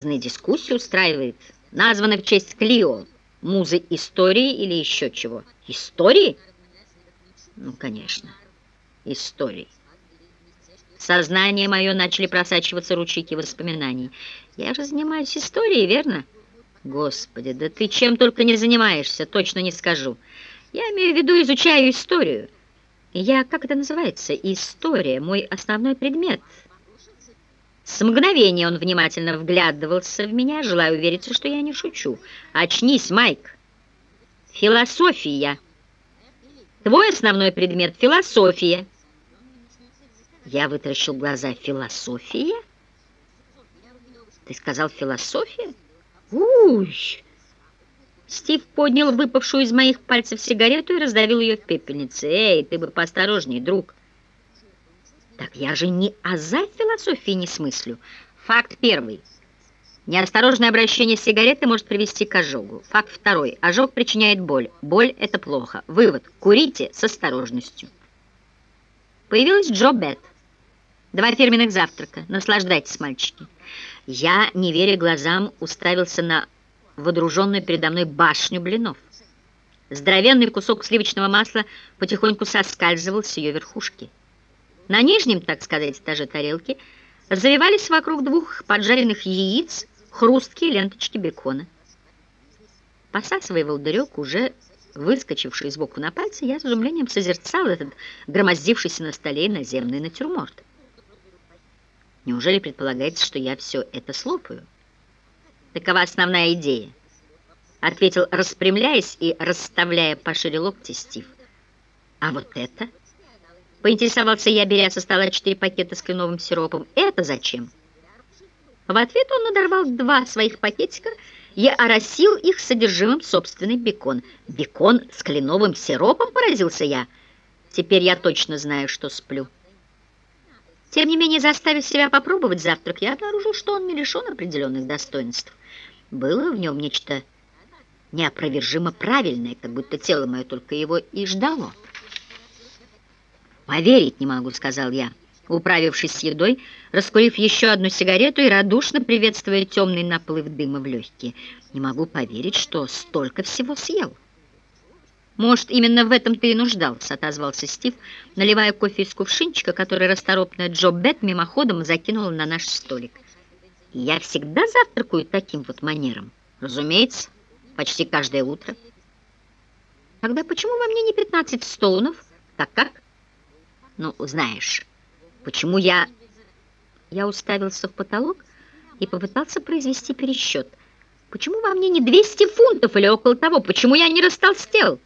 дискуссии устраивает, названа в честь Клио, музы истории или еще чего. Истории? Ну, конечно, истории. В сознание мое начали просачиваться ручейки воспоминаний. Я же занимаюсь историей, верно? Господи, да ты чем только не занимаешься, точно не скажу. Я имею в виду, изучаю историю. Я, как это называется, история, мой основной предмет — с мгновения он внимательно вглядывался в меня, желая увериться, что я не шучу. «Очнись, Майк! Философия! Твой основной предмет — философия!» Я вытаращил глаза. «Философия? Ты сказал философия? Уй!» Стив поднял выпавшую из моих пальцев сигарету и раздавил ее в пепельнице. «Эй, ты бы поосторожней, друг!» Так я же ни аза в философии не смыслю. Факт первый. Неосторожное обращение с сигаретой может привести к ожогу. Факт второй. Ожог причиняет боль. Боль – это плохо. Вывод. Курите с осторожностью. Появилась Джо Бет. Два фирменных завтрака. Наслаждайтесь, мальчики. Я, не веря глазам, уставился на водруженную передо мной башню блинов. Здоровенный кусок сливочного масла потихоньку соскальзывал с ее верхушки. На нижнем, так сказать, этаже тарелки завивались вокруг двух поджаренных яиц хрусткие ленточки бекона. Посасывая волдырек, уже выскочивший сбоку на пальце, я с изумлением созерцал этот громоздившийся на столе наземный натюрморт. Неужели предполагается, что я все это слопаю? Такова основная идея, ответил, распрямляясь и расставляя пошире локти Стив. А вот это... Поинтересовался я, беря со стола четыре пакета с кленовым сиропом. «Это зачем?» В ответ он надорвал два своих пакетика и оросил их содержимым собственный бекон. «Бекон с кленовым сиропом?» – поразился я. «Теперь я точно знаю, что сплю». Тем не менее, заставив себя попробовать завтрак, я обнаружил, что он не лишен определенных достоинств. Было в нем нечто неопровержимо правильное, как будто тело мое только его и ждало. «Поверить не могу», — сказал я, управившись с едой, раскурив еще одну сигарету и радушно приветствуя темный наплыв дыма в легкие. «Не могу поверить, что столько всего съел». «Может, именно в этом ты и нуждался», — отозвался Стив, наливая кофе из кувшинчика, который расторопная Джо Бет мимоходом закинула на наш столик. «Я всегда завтракаю таким вот манером. Разумеется, почти каждое утро». «Тогда почему во мне не 15 стоунов? Так как?» Ну, знаешь, почему я... Я уставился в потолок и попытался произвести пересчет. Почему во мне не 200 фунтов или около того? Почему я не растолстел?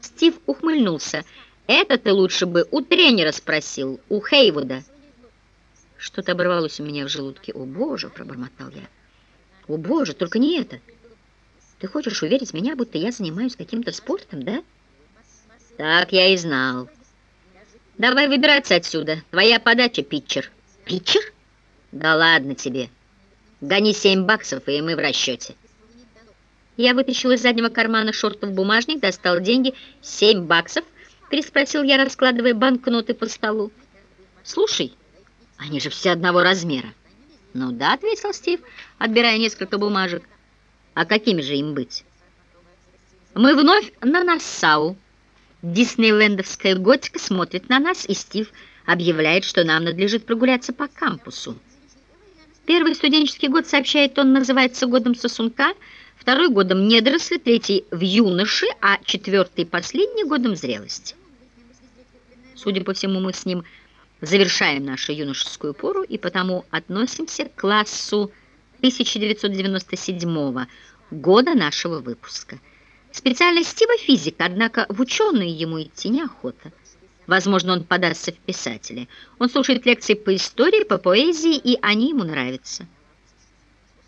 Стив ухмыльнулся. Это ты лучше бы у тренера спросил, у Хейвуда. Что-то оборвалось у меня в желудке. О, Боже, пробормотал я. О, Боже, только не это. Ты хочешь уверить меня, будто я занимаюсь каким-то спортом, да? Так я и знал. Давай выбираться отсюда. Твоя подача, питчер. Питчер? Да ладно тебе. Гони семь баксов, и мы в расчете. Я вытащил из заднего кармана шортов бумажник, достал деньги. Семь баксов? Переспросил я, раскладывая банкноты по столу. Слушай, они же все одного размера. Ну да, ответил Стив, отбирая несколько бумажек. А какими же им быть? Мы вновь на Нассау. Диснейлендовская готика смотрит на нас, и Стив объявляет, что нам надлежит прогуляться по кампусу. Первый студенческий год, сообщает он, называется годом сосунка, второй годом недоросли, третий в юноше, а четвертый последний годом зрелости. Судя по всему, мы с ним завершаем нашу юношескую пору и потому относимся к классу 1997 года нашего выпуска – Специальность Стива физика, однако в ученые ему идти неохота. Возможно, он подастся в писатели. Он слушает лекции по истории, по поэзии, и они ему нравятся.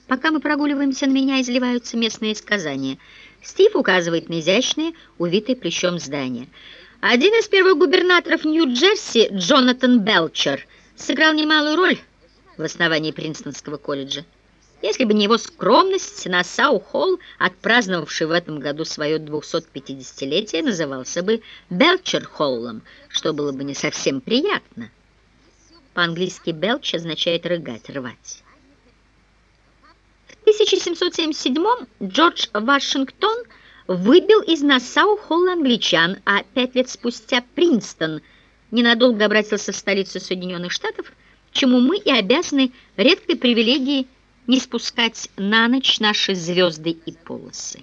Пока мы прогуливаемся, на меня изливаются местные сказания. Стив указывает на изящные, увитые плечом здания. Один из первых губернаторов Нью-Джерси, Джонатан Белчер, сыграл немалую роль в основании Принстонского колледжа. Если бы не его скромность, Нассау-Холл, отпраздновавший в этом году свое 250-летие, назывался бы Белчер-Холлом, что было бы не совсем приятно. По-английски «белч» означает «рыгать», «рвать». 1777 Джордж Вашингтон выбил из Нассау холла англичан, а пять лет спустя Принстон ненадолго обратился в столицу Соединенных Штатов, чему мы и обязаны редкой привилегией не спускать на ночь наши звезды и полосы.